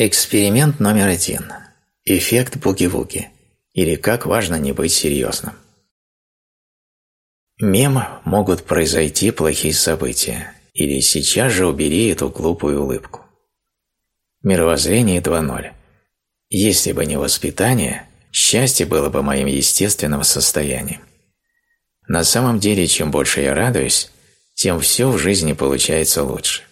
Эксперимент номер один. Эффект буги-вуги. Или как важно не быть серьезным. Мем могут произойти плохие события, или сейчас же убери эту глупую улыбку. Мировоззрение 2.0. Если бы не воспитание, счастье было бы моим естественным состоянием. На самом деле, чем больше я радуюсь, тем все в жизни получается лучше.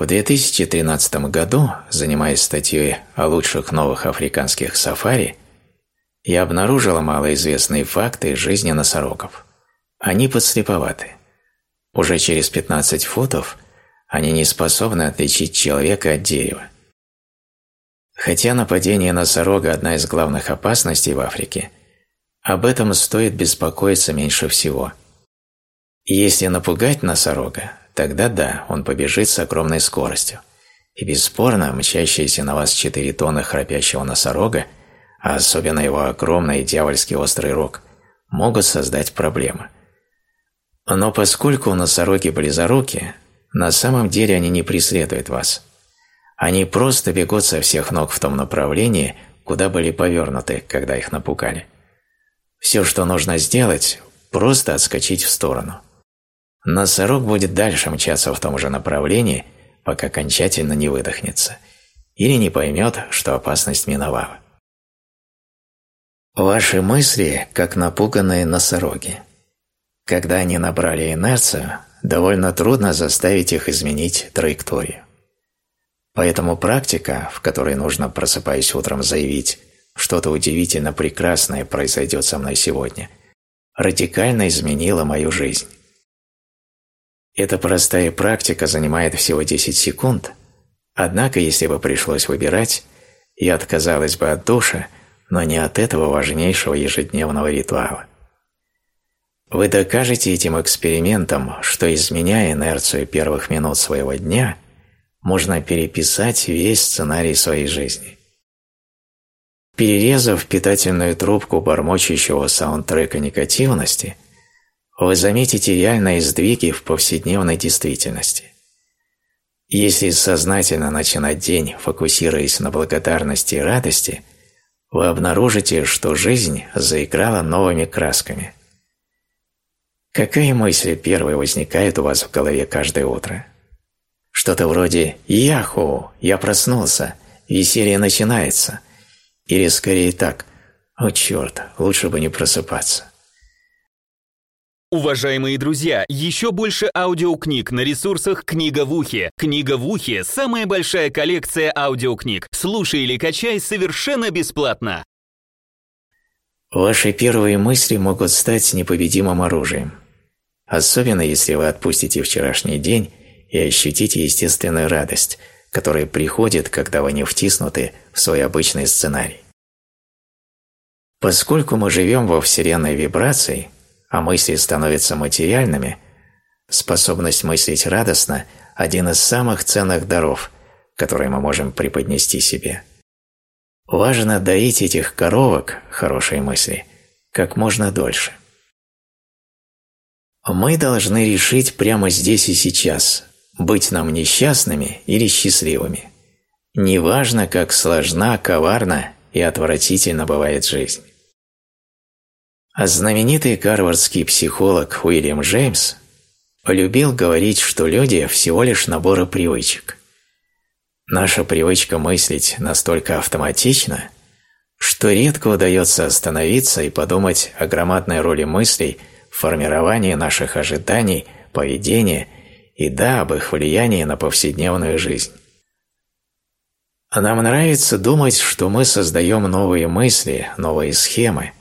В 2013 году, занимаясь статьей о лучших новых африканских сафари, я обнаружила малоизвестные факты жизни носорогов. Они подслеповаты. Уже через 15 футов они не способны отличить человека от дерева. Хотя нападение носорога – одна из главных опасностей в Африке, об этом стоит беспокоиться меньше всего. Если напугать носорога, тогда да, он побежит с огромной скоростью. И бесспорно, мчащиеся на вас 4 тонны храпящего носорога, а особенно его огромный дьявольский острый рог, могут создать проблемы. Но поскольку носороги близоруки, на самом деле они не преследуют вас. Они просто бегут со всех ног в том направлении, куда были повернуты, когда их напугали. Все, что нужно сделать, просто отскочить в сторону. Носорог будет дальше мчаться в том же направлении, пока окончательно не выдохнется, или не поймет, что опасность миновала. Ваши мысли как напуганные носороги. Когда они набрали инерцию, довольно трудно заставить их изменить траекторию. Поэтому практика, в которой нужно, просыпаясь утром, заявить «что-то удивительно прекрасное произойдет со мной сегодня», радикально изменила мою жизнь. Эта простая практика занимает всего 10 секунд, однако если бы пришлось выбирать, я отказалась бы от душа, но не от этого важнейшего ежедневного ритуала. Вы докажете этим экспериментом, что изменяя инерцию первых минут своего дня, можно переписать весь сценарий своей жизни. Перерезав питательную трубку бормочущего саундтрека негативности – вы заметите реальные сдвиги в повседневной действительности. Если сознательно начинать день, фокусируясь на благодарности и радости, вы обнаружите, что жизнь заиграла новыми красками. Какая мысль первой возникает у вас в голове каждое утро? Что-то вроде «Яху! Я проснулся! Веселье начинается!» Или скорее так «О черт, лучше бы не просыпаться!» Уважаемые друзья, еще больше аудиокниг на ресурсах «Книга в ухе». «Книга в ухе» — самая большая коллекция аудиокниг. Слушай или качай совершенно бесплатно. Ваши первые мысли могут стать непобедимым оружием. Особенно, если вы отпустите вчерашний день и ощутите естественную радость, которая приходит, когда вы не втиснуты в свой обычный сценарий. Поскольку мы живем во вселенной вибраций – а мысли становятся материальными, способность мыслить радостно – один из самых ценных даров, которые мы можем преподнести себе. Важно доить этих коровок, хорошие мысли, как можно дольше. Мы должны решить прямо здесь и сейчас, быть нам несчастными или счастливыми. Неважно, как сложна, коварна и отвратительно бывает жизнь. А знаменитый гарвардский психолог Уильям Джеймс полюбил говорить, что люди всего лишь наборы привычек. Наша привычка мыслить настолько автоматична, что редко удается остановиться и подумать о громадной роли мыслей в формировании наших ожиданий, поведения и, да, об их влиянии на повседневную жизнь. Нам нравится думать, что мы создаем новые мысли, новые схемы –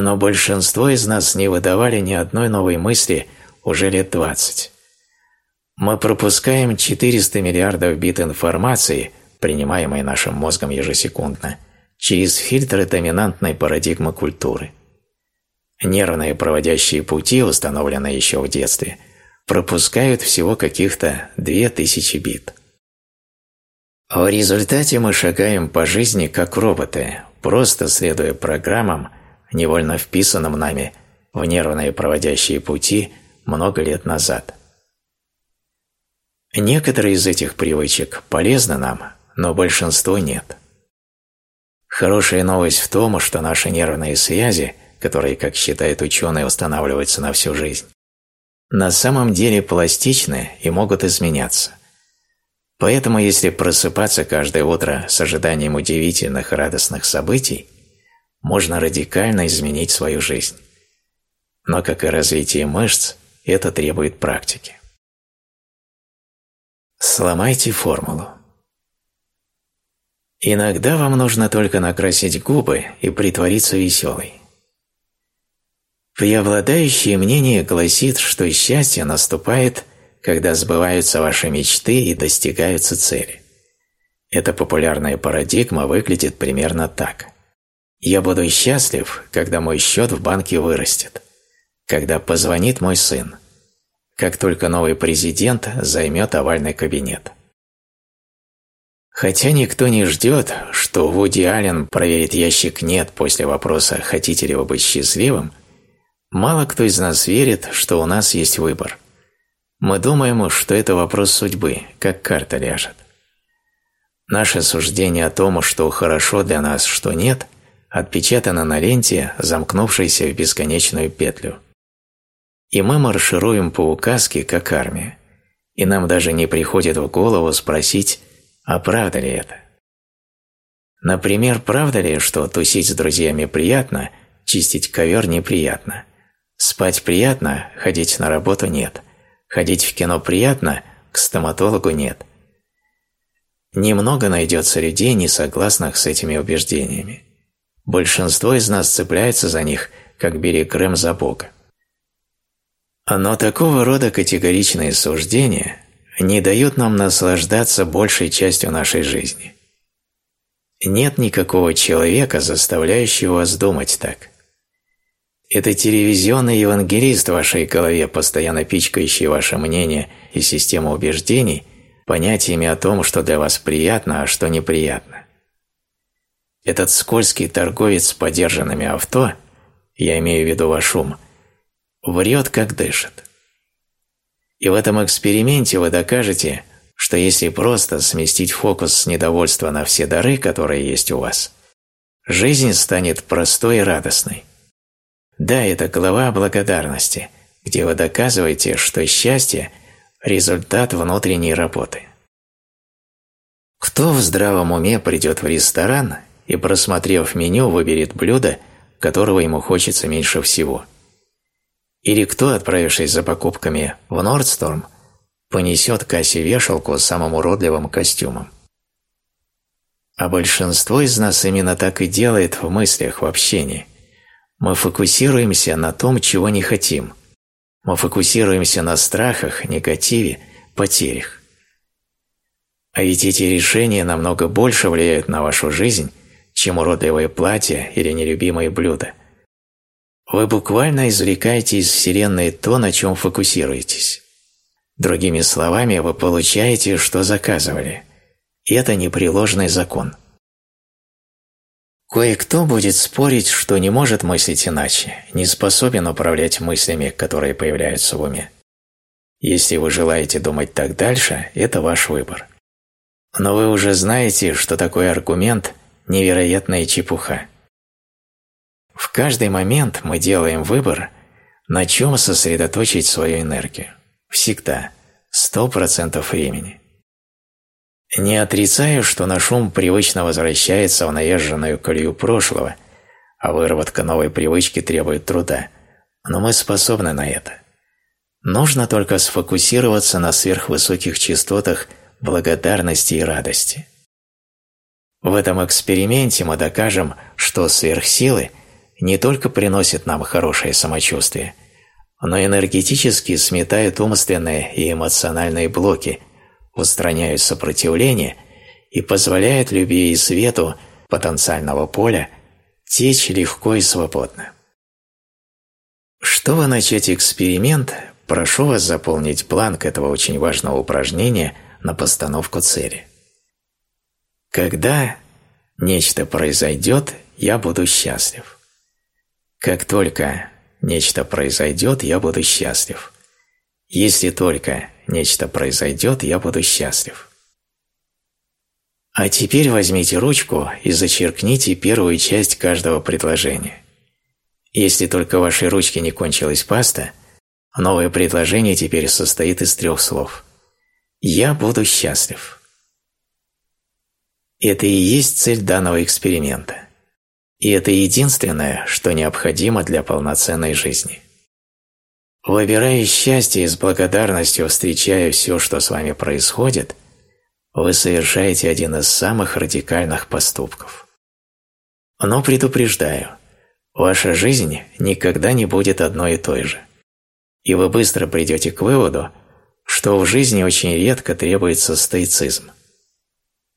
но большинство из нас не выдавали ни одной новой мысли уже лет 20. Мы пропускаем 400 миллиардов бит информации, принимаемой нашим мозгом ежесекундно, через фильтры доминантной парадигмы культуры. Нервные проводящие пути, установленные еще в детстве, пропускают всего каких-то 2000 бит. В результате мы шагаем по жизни как роботы, просто следуя программам, невольно вписанным нами в нервные проводящие пути много лет назад. Некоторые из этих привычек полезны нам, но большинство нет. Хорошая новость в том, что наши нервные связи, которые, как считают ученые, устанавливаются на всю жизнь, на самом деле пластичны и могут изменяться. Поэтому если просыпаться каждое утро с ожиданием удивительных радостных событий, можно радикально изменить свою жизнь. Но, как и развитие мышц, это требует практики. Сломайте формулу. Иногда вам нужно только накрасить губы и притвориться веселой. Преобладающее мнение гласит, что счастье наступает, когда сбываются ваши мечты и достигаются цели. Эта популярная парадигма выглядит примерно так. Я буду счастлив, когда мой счет в банке вырастет, когда позвонит мой сын, как только новый президент займет овальный кабинет. Хотя никто не ждет, что Вуди Аллен проверит ящик «нет» после вопроса «хотите ли вы быть счастливым», мало кто из нас верит, что у нас есть выбор. Мы думаем, что это вопрос судьбы, как карта ляжет. Наше суждение о том, что хорошо для нас, что нет, отпечатано на ленте, замкнувшейся в бесконечную петлю. И мы маршируем по указке, как армия, и нам даже не приходит в голову спросить, а правда ли это? Например, правда ли, что тусить с друзьями приятно, чистить ковер неприятно? Спать приятно, ходить на работу нет. Ходить в кино приятно, к стоматологу нет. Немного найдется людей, не согласных с этими убеждениями. Большинство из нас цепляется за них, как берег Крым за Бога. Но такого рода категоричные суждения не дают нам наслаждаться большей частью нашей жизни. Нет никакого человека, заставляющего вас думать так. Это телевизионный евангелист в вашей голове, постоянно пичкающий ваше мнение и систему убеждений понятиями о том, что для вас приятно, а что неприятно. Этот скользкий торговец с подержанными авто, я имею в виду ваш ум, врет как дышит. И в этом эксперименте вы докажете, что если просто сместить фокус с недовольства на все дары, которые есть у вас, жизнь станет простой и радостной. Да, это глава благодарности, где вы доказываете, что счастье – результат внутренней работы. Кто в здравом уме придет в ресторан и, просмотрев меню, выберет блюдо, которого ему хочется меньше всего – или кто, отправившись за покупками в Нордсторм, понесет кассе вешалку с самым уродливым костюмом. А большинство из нас именно так и делает в мыслях, в общении. Мы фокусируемся на том, чего не хотим. Мы фокусируемся на страхах, негативе, потерях. А ведь эти решения намного больше влияют на вашу жизнь, чем уродливое платье или нелюбимые блюда – вы буквально извлекаете из Вселенной то, на чем фокусируетесь. Другими словами, вы получаете, что заказывали. И это непреложный закон. Кое-кто будет спорить, что не может мыслить иначе, не способен управлять мыслями, которые появляются в уме. Если вы желаете думать так дальше, это ваш выбор. Но вы уже знаете, что такой аргумент – невероятная чепуха. В каждый момент мы делаем выбор, на чем сосредоточить свою энергию. Всегда. Сто процентов времени. Не отрицаю, что наш ум привычно возвращается в наезженную колею прошлого, а выработка новой привычки требует труда, но мы способны на это. Нужно только сфокусироваться на сверхвысоких частотах благодарности и радости. В этом эксперименте мы докажем, что сверхсилы – не только приносит нам хорошее самочувствие, но энергетически сметает умственные и эмоциональные блоки, устраняют сопротивление и позволяют любви и свету потенциального поля течь легко и свободно. Чтобы начать эксперимент, прошу вас заполнить бланк этого очень важного упражнения на постановку цели. Когда нечто произойдет, я буду счастлив. Как только нечто произойдет, я буду счастлив. Если только нечто произойдет, я буду счастлив. А теперь возьмите ручку и зачеркните первую часть каждого предложения. Если только в вашей ручке не кончилась паста, новое предложение теперь состоит из трех слов. «Я буду счастлив». Это и есть цель данного эксперимента. И это единственное, что необходимо для полноценной жизни. Выбирая счастье и с благодарностью встречая все, что с вами происходит, вы совершаете один из самых радикальных поступков. Но предупреждаю, ваша жизнь никогда не будет одной и той же. И вы быстро придете к выводу, что в жизни очень редко требуется стоицизм.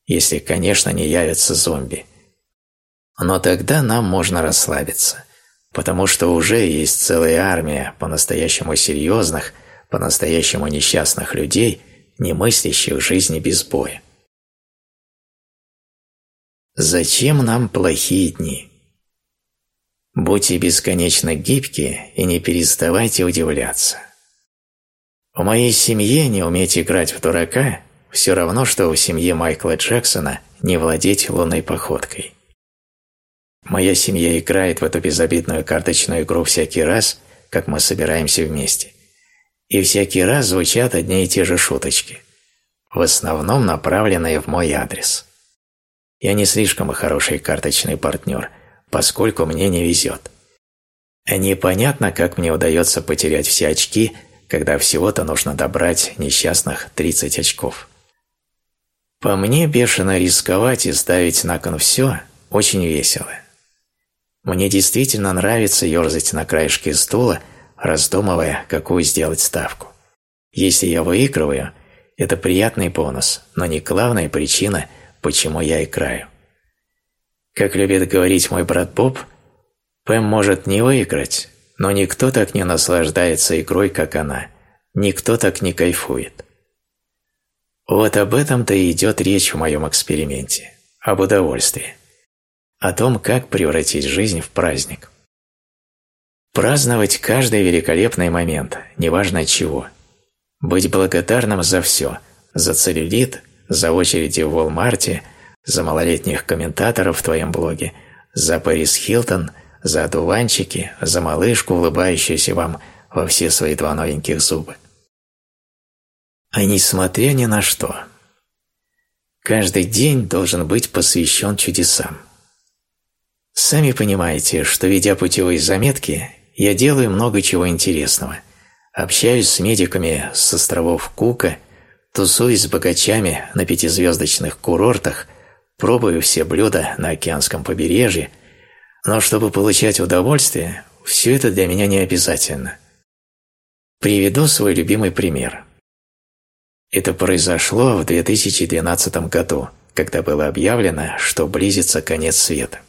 Если, конечно, не явятся зомби. Но тогда нам можно расслабиться потому что уже есть целая армия по-настоящему серьезных, по-настоящему несчастных людей, не мыслящих жизни без боя. Зачем нам плохие дни? Будьте бесконечно гибкие и не переставайте удивляться. В моей семье не уметь играть в дурака – все равно, что в семье Майкла Джексона не владеть лунной походкой. Моя семья играет в эту безобидную карточную игру всякий раз, как мы собираемся вместе. И всякий раз звучат одни и те же шуточки, в основном направленные в мой адрес. Я не слишком хороший карточный партнер, поскольку мне не везет. Непонятно, как мне удается потерять все очки, когда всего-то нужно добрать несчастных 30 очков. По мне, бешено рисковать и ставить на кон все очень весело. Мне действительно нравится ерзать на краешке стула, раздумывая, какую сделать ставку. Если я выигрываю, это приятный бонус, но не главная причина, почему я играю. Как любит говорить мой брат Боб, Пэм может не выиграть, но никто так не наслаждается игрой, как она, никто так не кайфует. Вот об этом-то и идет речь в моем эксперименте, об удовольствии о том, как превратить жизнь в праздник. Праздновать каждый великолепный момент, неважно чего. Быть благодарным за все, за целлюлит, за очереди в Walmart, за малолетних комментаторов в твоем блоге, за Пэрис Хилтон, за одуванчики, за малышку, улыбающуюся вам во все свои два новеньких зуба. А несмотря ни на что, каждый день должен быть посвящен чудесам. Сами понимаете, что ведя путевые заметки, я делаю много чего интересного. Общаюсь с медиками с островов Кука, тусуюсь с богачами на пятизвездочных курортах, пробую все блюда на океанском побережье, но чтобы получать удовольствие, все это для меня не обязательно. Приведу свой любимый пример. Это произошло в 2012 году, когда было объявлено, что близится конец света.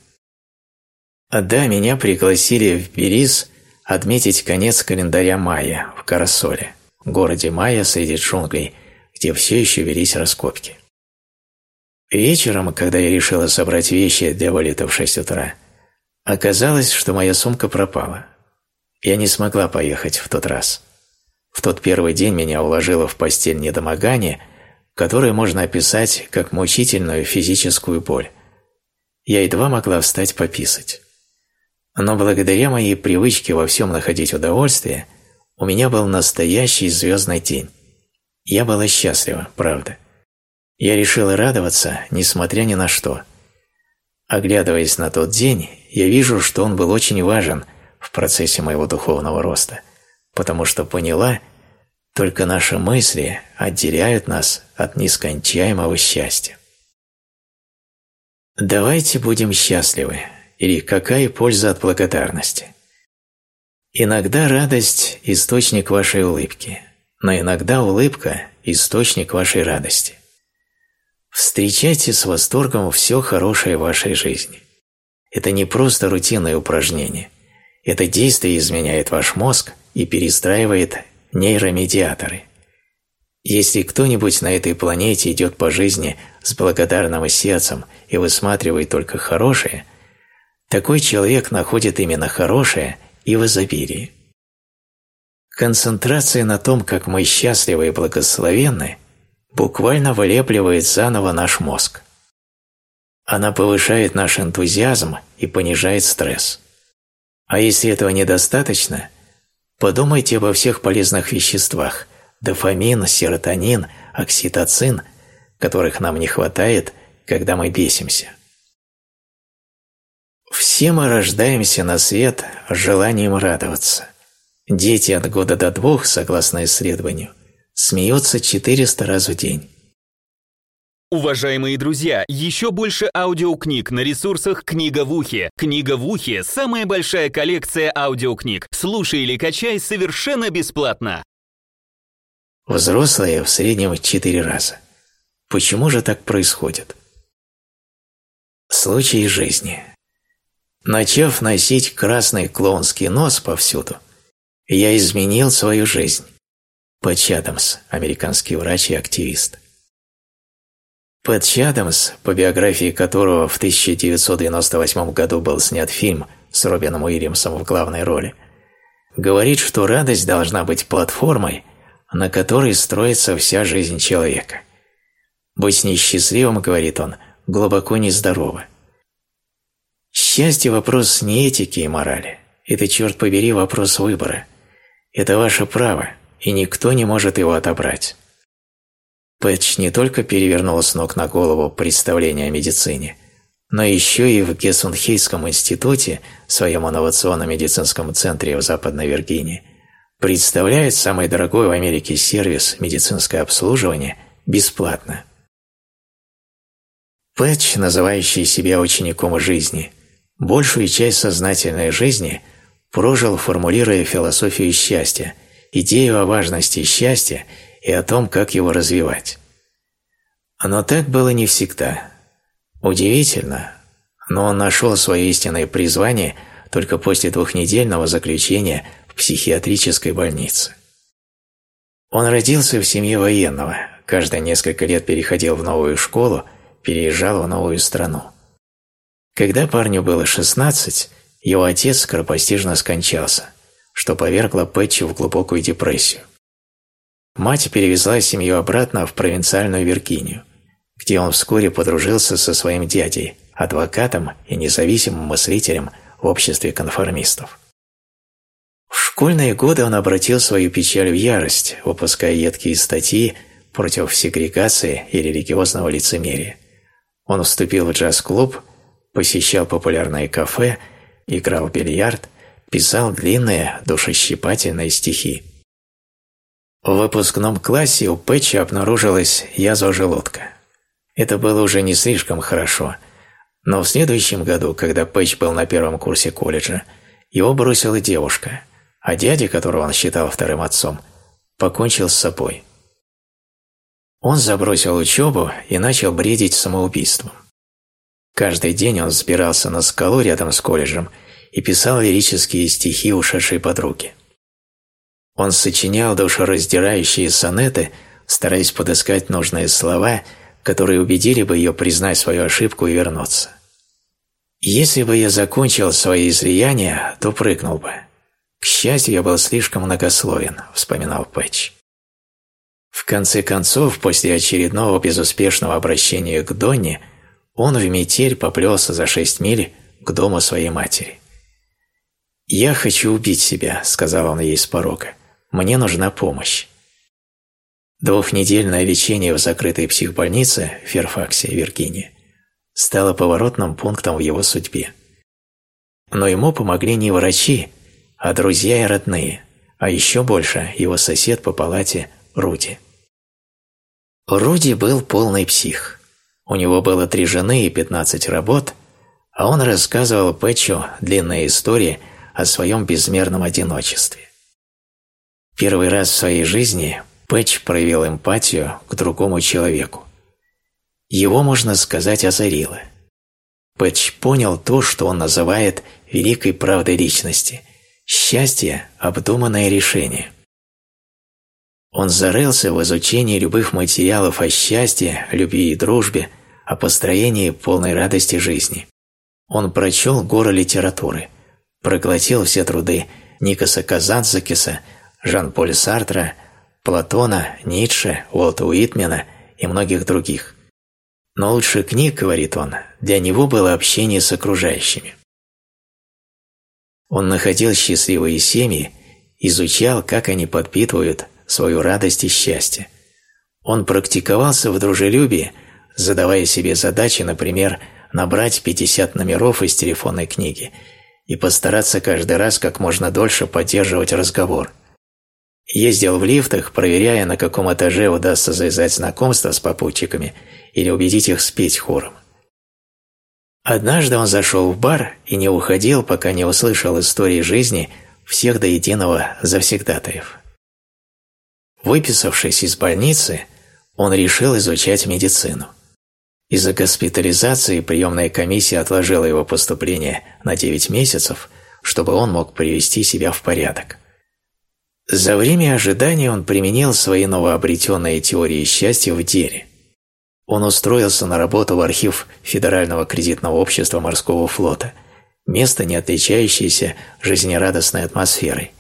Да, меня пригласили в Бериз отметить конец календаря Майя в Карасоле, городе Майя среди джунглей, где все еще велись раскопки. Вечером, когда я решила собрать вещи для вылета в 6 утра, оказалось, что моя сумка пропала. Я не смогла поехать в тот раз. В тот первый день меня уложило в постель недомогание, которое можно описать как мучительную физическую боль. Я едва могла встать пописать. Но благодаря моей привычке во всем находить удовольствие, у меня был настоящий звездный день. Я была счастлива, правда. Я решила радоваться, несмотря ни на что. Оглядываясь на тот день, я вижу, что он был очень важен в процессе моего духовного роста, потому что поняла, только наши мысли отделяют нас от нескончаемого счастья. Давайте будем счастливы, или какая польза от благодарности. Иногда радость – источник вашей улыбки, но иногда улыбка – источник вашей радости. Встречайте с восторгом все хорошее в вашей жизни. Это не просто рутинное упражнение. Это действие изменяет ваш мозг и перестраивает нейромедиаторы. Если кто-нибудь на этой планете идет по жизни с благодарным сердцем и высматривает только хорошее – такой человек находит именно хорошее и в изобилии. Концентрация на том, как мы счастливы и благословенны, буквально вылепливает заново наш мозг. Она повышает наш энтузиазм и понижает стресс. А если этого недостаточно, подумайте обо всех полезных веществах – дофамин, серотонин, окситоцин, которых нам не хватает, когда мы бесимся. Все мы рождаемся на свет с желанием радоваться. Дети от года до двух, согласно исследованию, смеются 400 раз в день. Уважаемые друзья, еще больше аудиокниг на ресурсах «Книга в ухе». «Книга в ухе» — самая большая коллекция аудиокниг. Слушай или качай совершенно бесплатно. Взрослые в среднем четыре раза. Почему же так происходит? Случаи жизни. Начав носить красный клоунский нос повсюду, я изменил свою жизнь. Пэтч Адамс, американский врач и активист. Пэтч Адамс, по биографии которого в 1998 году был снят фильм с Робином Уильямсом в главной роли, говорит, что радость должна быть платформой, на которой строится вся жизнь человека. Быть несчастливым, говорит он, глубоко нездорово. Счастье – вопрос не этики и морали. Это, черт побери, вопрос выбора. Это ваше право, и никто не может его отобрать. Пэтч не только перевернул с ног на голову представление о медицине, но еще и в Гессунхейском институте, своем инновационном медицинском центре в Западной Виргинии, представляет самый дорогой в Америке сервис медицинское обслуживание бесплатно. Пэтч, называющий себя учеником жизни, Большую часть сознательной жизни прожил, формулируя философию счастья, идею о важности счастья и о том, как его развивать. Но так было не всегда. Удивительно, но он нашел свое истинное призвание только после двухнедельного заключения в психиатрической больнице. Он родился в семье военного, каждые несколько лет переходил в новую школу, переезжал в новую страну. Когда парню было 16, его отец скоропостижно скончался, что повергло Пэтчи в глубокую депрессию. Мать перевезла семью обратно в провинциальную Виргинию, где он вскоре подружился со своим дядей, адвокатом и независимым мыслителем в обществе конформистов. В школьные годы он обратил свою печаль в ярость, выпуская едкие статьи против сегрегации и религиозного лицемерия. Он вступил в джаз-клуб посещал популярные кафе, играл в бильярд, писал длинные, душещипательные стихи. В выпускном классе у Пэтча обнаружилась язва желудка. Это было уже не слишком хорошо, но в следующем году, когда Пэтч был на первом курсе колледжа, его бросила девушка, а дядя, которого он считал вторым отцом, покончил с собой. Он забросил учебу и начал бредить самоубийством. Каждый день он взбирался на скалу рядом с колледжем и писал лирические стихи ушедшей подруги. Он сочинял душераздирающие сонеты, стараясь подыскать нужные слова, которые убедили бы ее признать свою ошибку и вернуться. «Если бы я закончил свои излияния, то прыгнул бы. К счастью, я был слишком многословен», – вспоминал Пэтч. В конце концов, после очередного безуспешного обращения к Донне, он в метель поплелся за шесть миль к дому своей матери. «Я хочу убить себя», – сказал он ей с порога. «Мне нужна помощь». Двухнедельное лечение в закрытой психбольнице в Ферфаксе, Виргиния, стало поворотным пунктом в его судьбе. Но ему помогли не врачи, а друзья и родные, а еще больше его сосед по палате Руди. Руди был полный псих. У него было три жены и пятнадцать работ, а он рассказывал Пэтчу длинные истории о своем безмерном одиночестве. Первый раз в своей жизни Пэтч проявил эмпатию к другому человеку. Его, можно сказать, озарило. Пэтч понял то, что он называет великой правдой личности – счастье – обдуманное решение. Он зарылся в изучении любых материалов о счастье, любви и дружбе, о построении полной радости жизни. Он прочел горы литературы, проглотил все труды Никаса Казанцакиса, Жан-Поль Сартра, Платона, Ницше, Уолта Уитмена и многих других. Но лучше книг, говорит он, для него было общение с окружающими. Он находил счастливые семьи, изучал, как они подпитывают свою радость и счастье. Он практиковался в дружелюбии, задавая себе задачи, например, набрать 50 номеров из телефонной книги и постараться каждый раз как можно дольше поддерживать разговор. Ездил в лифтах, проверяя, на каком этаже удастся завязать знакомство с попутчиками или убедить их спеть хором. Однажды он зашел в бар и не уходил, пока не услышал истории жизни всех до единого завсегдатаев. Выписавшись из больницы, он решил изучать медицину. Из-за госпитализации приемная комиссия отложила его поступление на 9 месяцев, чтобы он мог привести себя в порядок. За время ожидания он применил свои новообретенные теории счастья в деле. Он устроился на работу в архив Федерального кредитного общества морского флота, место, не отличающееся жизнерадостной атмосферой.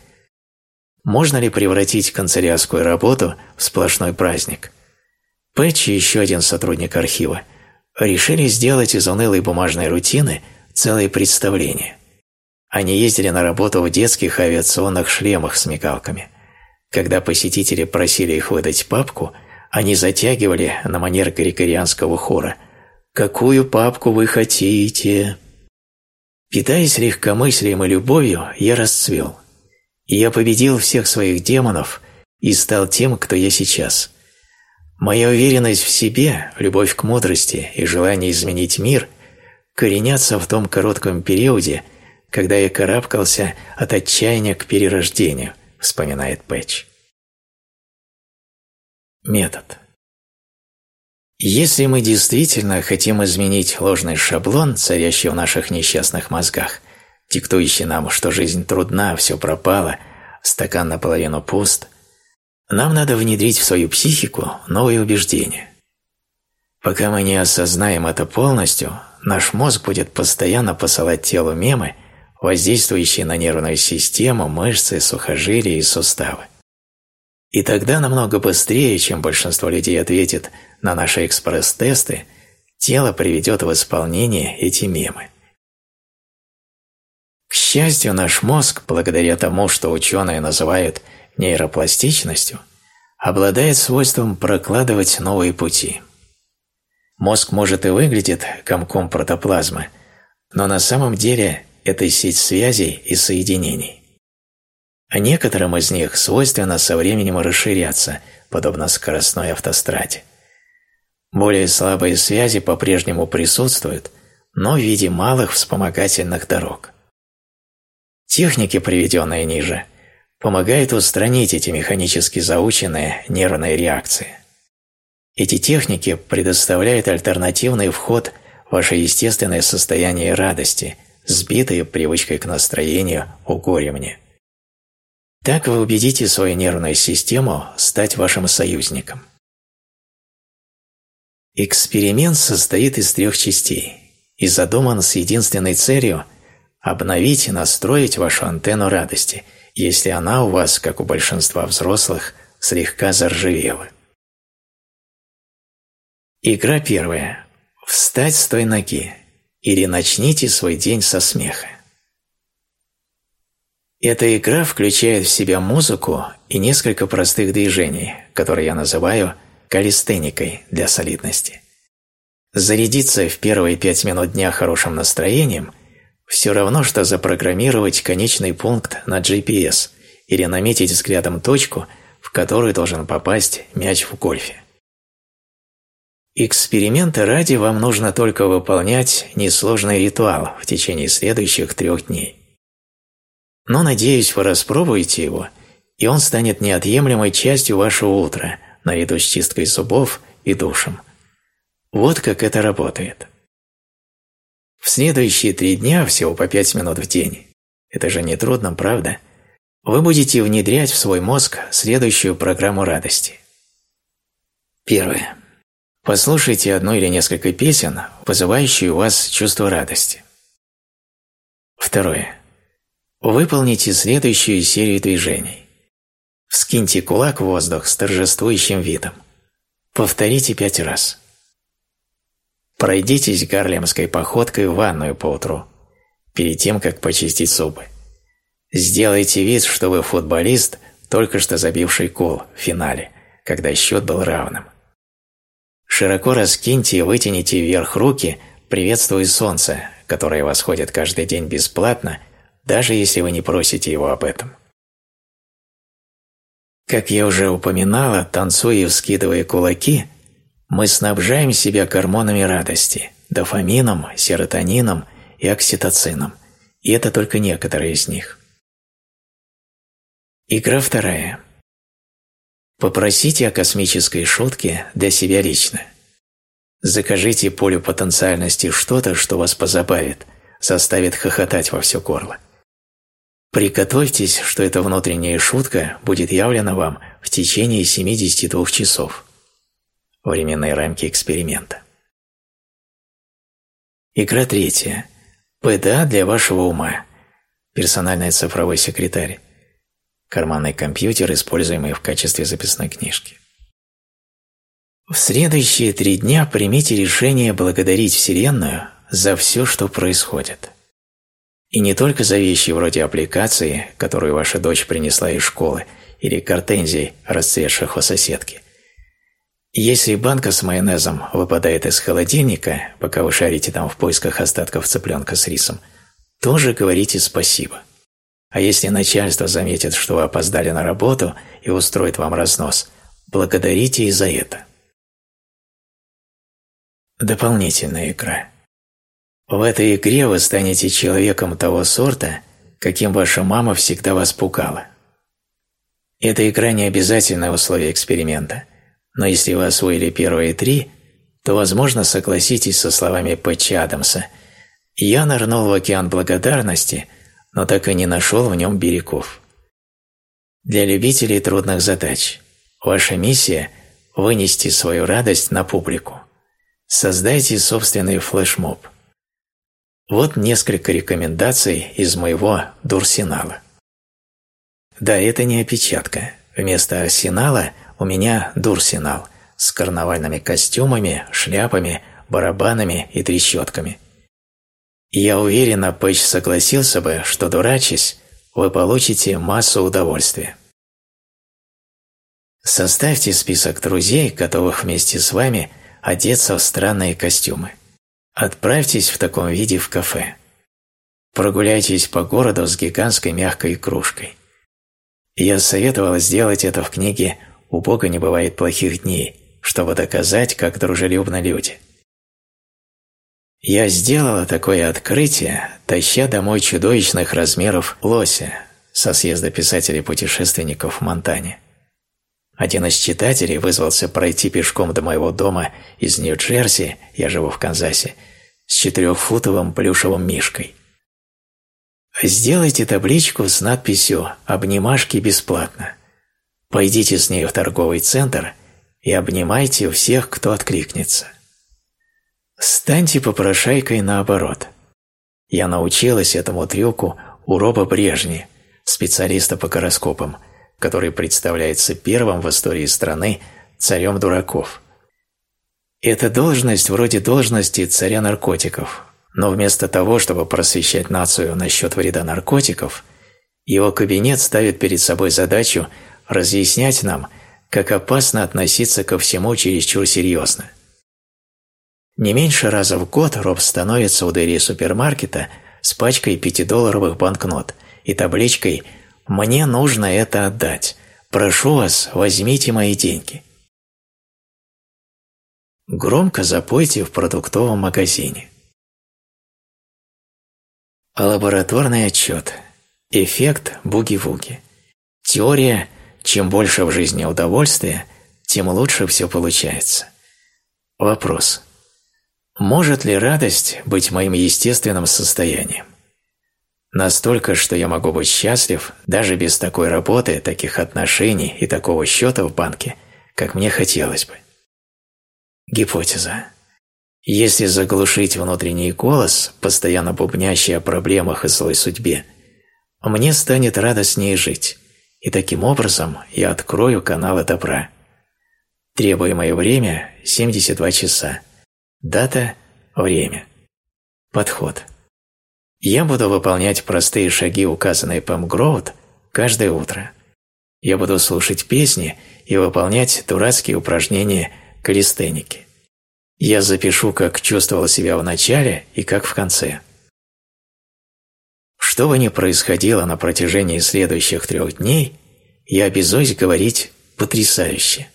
Можно ли превратить канцелярскую работу в сплошной праздник? Пэтч и еще один сотрудник архива решили сделать из унылой бумажной рутины целое представление. Они ездили на работу в детских авиационных шлемах с мигалками. Когда посетители просили их выдать папку – они затягивали на манер григорианского хора «Какую папку вы хотите?» Питаясь легкомыслием и любовью, я расцвел. Я победил всех своих демонов и стал тем, кто я сейчас. Моя уверенность в себе, любовь к мудрости и желание изменить мир коренятся в том коротком периоде, когда я карабкался от отчаяния к перерождению, вспоминает Пэтч. Метод. Если мы действительно хотим изменить ложный шаблон, царящий в наших несчастных мозгах, диктующий нам, что жизнь трудна, все пропало, стакан наполовину пуст, нам надо внедрить в свою психику новые убеждения. Пока мы не осознаем это полностью, наш мозг будет постоянно посылать телу мемы, воздействующие на нервную систему, мышцы, сухожилия и суставы. И тогда намного быстрее, чем большинство людей ответит на наши экспресс-тесты, тело приведет в исполнение эти мемы. К счастью, наш мозг, благодаря тому, что ученые называют нейропластичностью, обладает свойством прокладывать новые пути. Мозг может и выглядит комком протоплазмы, но на самом деле это сеть связей и соединений а некоторым из них свойственно со временем расширяться, подобно скоростной автостраде. Более слабые связи по-прежнему присутствуют, но в виде малых вспомогательных дорог. Техники, приведенные ниже, помогают устранить эти механически заученные нервные реакции. Эти техники предоставляют альтернативный вход в ваше естественное состояние радости, сбитое привычкой к настроению «у горе мне». Так вы убедите свою нервную систему стать вашим союзником. Эксперимент состоит из трех частей и задуман с единственной целью обновить и настроить вашу антенну радости, если она у вас, как у большинства взрослых, слегка заржавела. Игра первая. Встать с той ноги или начните свой день со смеха. Эта игра включает в себя музыку и несколько простых движений, которые я называю калистеникой для солидности. Зарядиться в первые пять минут дня хорошим настроением все равно, что запрограммировать конечный пункт на GPS или наметить взглядом точку, в которую должен попасть мяч в гольфе. Эксперимента ради вам нужно только выполнять несложный ритуал в течение следующих трех дней. Но, надеюсь, вы распробуете его, и он станет неотъемлемой частью вашего утра, наряду с чисткой зубов и душем. Вот как это работает. В следующие три дня, всего по пять минут в день, это же не трудно, правда? Вы будете внедрять в свой мозг следующую программу радости. Первое. Послушайте одну или несколько песен, вызывающие у вас чувство радости. Второе. Выполните следующую серию движений. Вскиньте кулак в воздух с торжествующим видом. Повторите пять раз. Пройдитесь гарлемской походкой в ванную поутру, перед тем, как почистить зубы. Сделайте вид, что вы футболист, только что забивший гол в финале, когда счет был равным. Широко раскиньте и вытяните вверх руки, приветствуя солнце, которое восходит каждый день бесплатно, даже если вы не просите его об этом. Как я уже упоминала, танцуя и вскидывая кулаки, мы снабжаем себя гормонами радости, дофамином, серотонином и окситоцином, и это только некоторые из них. Игра вторая. Попросите о космической шутке для себя лично. Закажите полю потенциальности что-то, что вас позабавит, заставит хохотать во все горло. Приготовьтесь, что эта внутренняя шутка будет явлена вам в течение 72 часов. Временные рамки эксперимента. Игра третья. ПДА для вашего ума. Персональный цифровой секретарь карманный компьютер, используемый в качестве записной книжки. В следующие три дня примите решение благодарить Вселенную за все, что происходит. И не только за вещи вроде аппликации, которую ваша дочь принесла из школы, или гортензий, расцветших у соседки. Если банка с майонезом выпадает из холодильника, пока вы шарите там в поисках остатков цыпленка с рисом, тоже говорите спасибо. А если начальство заметит, что вы опоздали на работу и устроит вам разнос, благодарите и за это. Дополнительная игра. В этой игре вы станете человеком того сорта, каким ваша мама всегда вас пугала. Эта игра не обязательное условие эксперимента, но если вы освоили первые три, то, возможно, согласитесь со словами Пэтчи Адамса «Я нырнул в океан благодарности», но так и не нашел в нем берегов. Для любителей трудных задач ваша миссия – вынести свою радость на публику. Создайте собственный флешмоб. Вот несколько рекомендаций из моего дурсинала. Да, это не опечатка. Вместо арсенала у меня дурсинал с карнавальными костюмами, шляпами, барабанами и трещотками – я уверена, Пэтч согласился бы, что дурачись, вы получите массу удовольствия. Составьте список друзей, готовых вместе с вами одеться в странные костюмы. Отправьтесь в таком виде в кафе. Прогуляйтесь по городу с гигантской мягкой кружкой. Я советовала сделать это в книге «У Бога не бывает плохих дней», чтобы доказать, как дружелюбны люди – я сделала такое открытие, таща домой чудовищных размеров лося со съезда писателей-путешественников в Монтане. Один из читателей вызвался пройти пешком до моего дома из Нью-Джерси, я живу в Канзасе, с четырехфутовым плюшевым мишкой. Сделайте табличку с надписью «Обнимашки бесплатно». Пойдите с ней в торговый центр и обнимайте всех, кто откликнется. Станьте попрошайкой наоборот. Я научилась этому трюку у Роба Брежни, специалиста по гороскопам, который представляется первым в истории страны царем дураков. Это должность вроде должности царя наркотиков, но вместо того, чтобы просвещать нацию насчет вреда наркотиков, его кабинет ставит перед собой задачу разъяснять нам, как опасно относиться ко всему чересчур серьезно. Не меньше раза в год Роб становится у двери супермаркета с пачкой пятидолларовых банкнот и табличкой «Мне нужно это отдать. Прошу вас, возьмите мои деньги». Громко запойте в продуктовом магазине. Лабораторный отчет. Эффект буги-вуги. Теория «чем больше в жизни удовольствия, тем лучше все получается». Вопрос. Может ли радость быть моим естественным состоянием? Настолько, что я могу быть счастлив даже без такой работы, таких отношений и такого счета в банке, как мне хотелось бы. Гипотеза. Если заглушить внутренний голос, постоянно бубнящий о проблемах и злой судьбе, мне станет радостнее жить, и таким образом я открою каналы добра. Требуемое время – 72 часа. Дата – время. Подход. Я буду выполнять простые шаги, указанные по МГРОУД, каждое утро. Я буду слушать песни и выполнять дурацкие упражнения калистеники. Я запишу, как чувствовал себя в начале и как в конце. Что бы ни происходило на протяжении следующих трех дней, я обязуюсь говорить «потрясающе»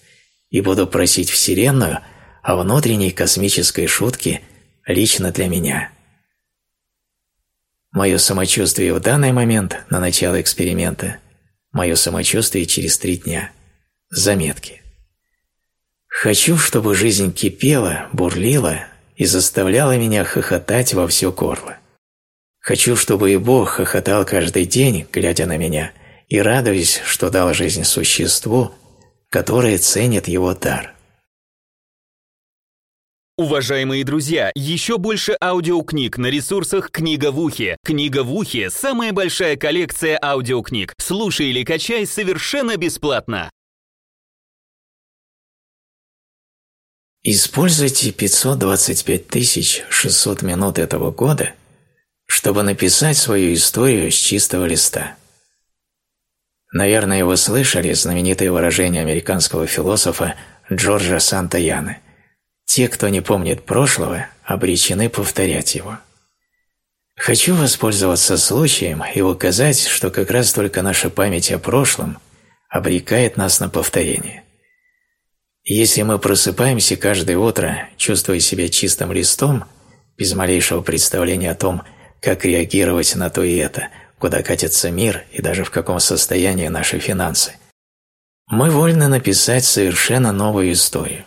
и буду просить Вселенную о внутренней космической шутке лично для меня. Мое самочувствие в данный момент на начало эксперимента, мое самочувствие через три дня. Заметки. Хочу, чтобы жизнь кипела, бурлила и заставляла меня хохотать во все горло. Хочу, чтобы и Бог хохотал каждый день, глядя на меня, и радуясь, что дал жизнь существу, которые ценят его дар. Уважаемые друзья, еще больше аудиокниг на ресурсах «Книга в ухе». «Книга в ухе» — самая большая коллекция аудиокниг. Слушай или качай совершенно бесплатно. Используйте 525 600 минут этого года, чтобы написать свою историю с чистого листа. Наверное, вы слышали знаменитое выражение американского философа Джорджа Санта-Яны «Те, кто не помнит прошлого, обречены повторять его». Хочу воспользоваться случаем и указать, что как раз только наша память о прошлом обрекает нас на повторение. Если мы просыпаемся каждое утро, чувствуя себя чистым листом, без малейшего представления о том, как реагировать на то и это – куда катится мир и даже в каком состоянии наши финансы, мы вольны написать совершенно новую историю.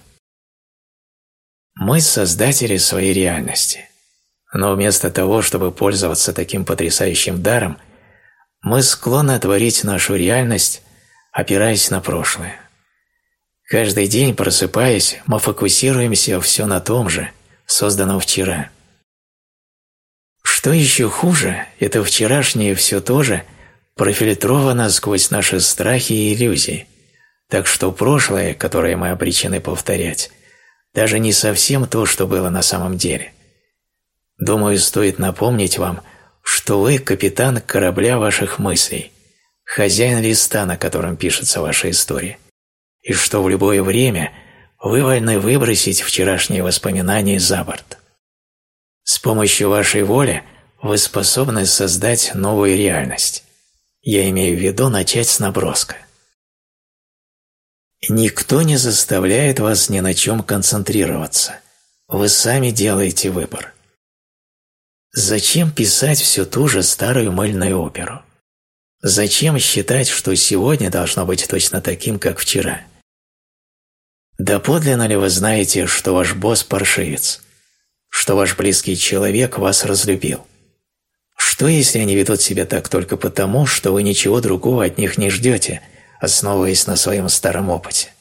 Мы создатели своей реальности, но вместо того, чтобы пользоваться таким потрясающим даром, мы склонны творить нашу реальность, опираясь на прошлое. Каждый день, просыпаясь, мы фокусируемся все на том же, созданном вчера – что еще хуже, это вчерашнее все то же профильтровано сквозь наши страхи и иллюзии, так что прошлое, которое мы обречены повторять, даже не совсем то, что было на самом деле. Думаю, стоит напомнить вам, что вы капитан корабля ваших мыслей, хозяин листа, на котором пишется ваша история, и что в любое время вы вольны выбросить вчерашние воспоминания за борт. С помощью вашей воли вы способны создать новую реальность. Я имею в виду начать с наброска. Никто не заставляет вас ни на чем концентрироваться. Вы сами делаете выбор. Зачем писать всю ту же старую мыльную оперу? Зачем считать, что сегодня должно быть точно таким, как вчера? Да подлинно ли вы знаете, что ваш босс паршивец? что ваш близкий человек вас разлюбил. Что, если они ведут себя так только потому, что вы ничего другого от них не ждете, основываясь на своем старом опыте?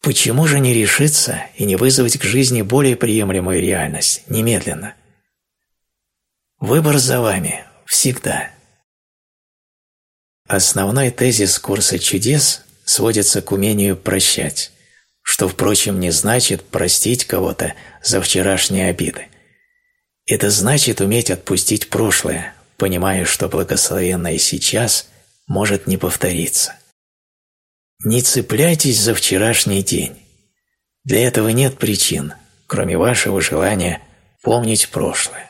Почему же не решиться и не вызвать к жизни более приемлемую реальность немедленно? Выбор за вами. Всегда. Основной тезис курса чудес сводится к умению прощать что, впрочем, не значит простить кого-то за вчерашние обиды. Это значит уметь отпустить прошлое, понимая, что благословенное сейчас может не повториться. Не цепляйтесь за вчерашний день. Для этого нет причин, кроме вашего желания помнить прошлое.